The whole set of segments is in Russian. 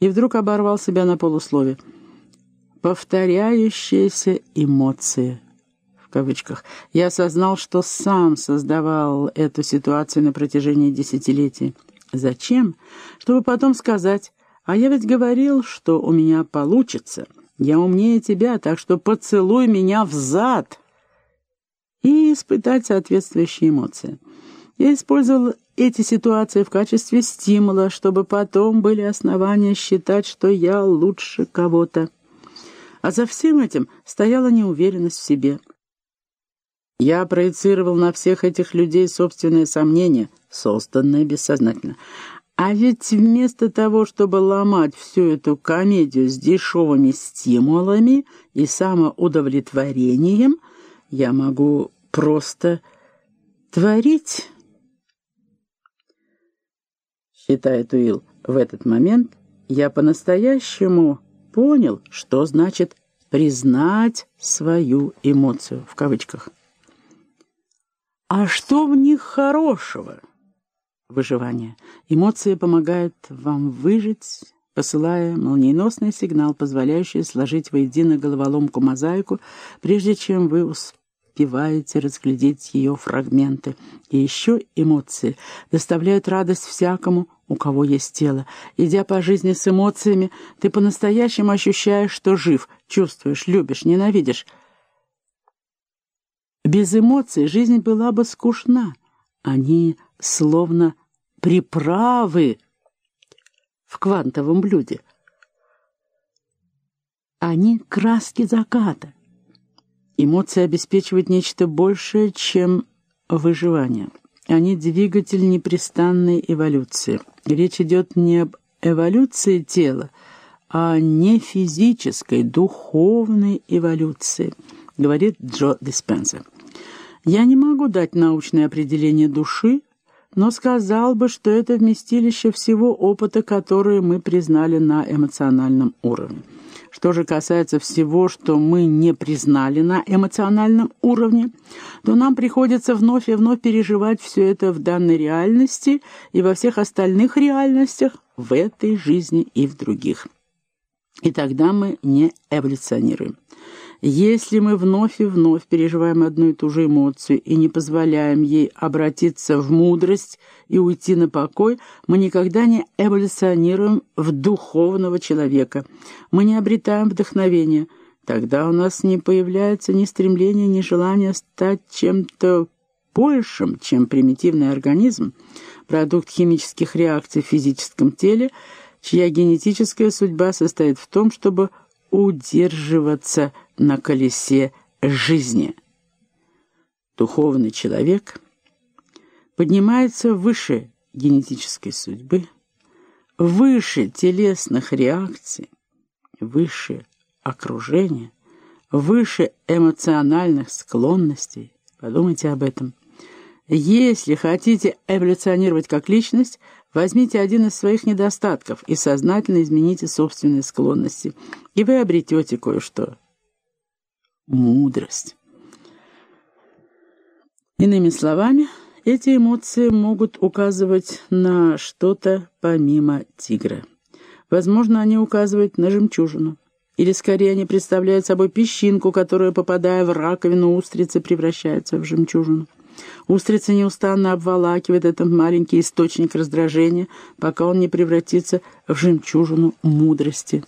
И вдруг оборвал себя на полуслове. «Повторяющиеся эмоции» в кавычках. Я осознал, что сам создавал эту ситуацию на протяжении десятилетий. Зачем? Чтобы потом сказать, а я ведь говорил, что у меня получится. Я умнее тебя, так что поцелуй меня в зад. И испытать соответствующие эмоции. Я использовал эти ситуации в качестве стимула, чтобы потом были основания считать, что я лучше кого-то. А за всем этим стояла неуверенность в себе. Я проецировал на всех этих людей собственные сомнения, созданные бессознательно. А ведь вместо того, чтобы ломать всю эту комедию с дешевыми стимулами и самоудовлетворением, я могу просто творить. Считает Уилл, в этот момент я по-настоящему понял, что значит «признать свою эмоцию» в кавычках. А что в них хорошего? Выживание. Эмоции помогают вам выжить, посылая молниеносный сигнал, позволяющий сложить воедино головоломку-мозаику, прежде чем вы успеваете разглядеть ее фрагменты. И еще эмоции доставляют радость всякому, у кого есть тело. Идя по жизни с эмоциями, ты по-настоящему ощущаешь, что жив, чувствуешь, любишь, ненавидишь — без эмоций жизнь была бы скучна. Они словно приправы в квантовом блюде. Они краски заката. Эмоции обеспечивают нечто большее, чем выживание. Они двигатель непрестанной эволюции. Речь идет не об эволюции тела, а не физической, духовной эволюции, говорит Джо Диспенсер. Я не могу дать научное определение души, но сказал бы, что это вместилище всего опыта, который мы признали на эмоциональном уровне. Что же касается всего, что мы не признали на эмоциональном уровне, то нам приходится вновь и вновь переживать все это в данной реальности и во всех остальных реальностях, в этой жизни и в других. И тогда мы не эволюционируем. Если мы вновь и вновь переживаем одну и ту же эмоцию и не позволяем ей обратиться в мудрость и уйти на покой, мы никогда не эволюционируем в духовного человека. Мы не обретаем вдохновения. Тогда у нас не появляется ни стремления, ни желания стать чем-то большим, чем примитивный организм, продукт химических реакций в физическом теле, чья генетическая судьба состоит в том, чтобы удерживаться на колесе жизни. Духовный человек поднимается выше генетической судьбы, выше телесных реакций, выше окружения, выше эмоциональных склонностей. Подумайте об этом. Если хотите эволюционировать как личность, возьмите один из своих недостатков и сознательно измените собственные склонности, и вы обретете кое-что мудрость. Иными словами, эти эмоции могут указывать на что-то помимо тигра. Возможно, они указывают на жемчужину. Или, скорее, они представляют собой песчинку, которая, попадая в раковину устрицы, превращается в жемчужину. Устрица неустанно обволакивает этот маленький источник раздражения, пока он не превратится в жемчужину мудрости.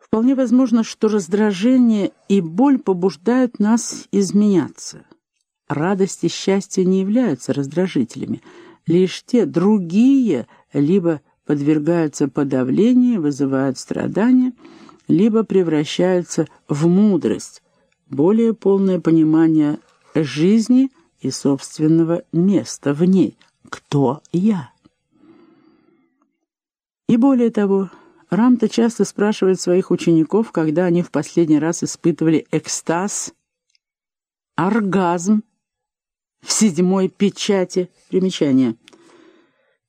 Вполне возможно, что раздражение и боль побуждают нас изменяться. Радость и счастье не являются раздражителями. Лишь те другие либо подвергаются подавлению, вызывают страдания, либо превращаются в мудрость, более полное понимание жизни и собственного места в ней. Кто я? И более того, Рамта часто спрашивает своих учеников, когда они в последний раз испытывали экстаз, оргазм в седьмой печати. Примечание.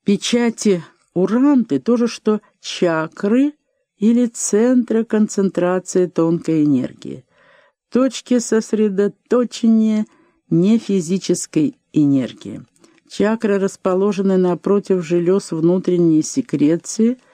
Печати у Рамты то же, что чакры или центры концентрации тонкой энергии, точки сосредоточения нефизической энергии. Чакры расположены напротив желез внутренней секреции –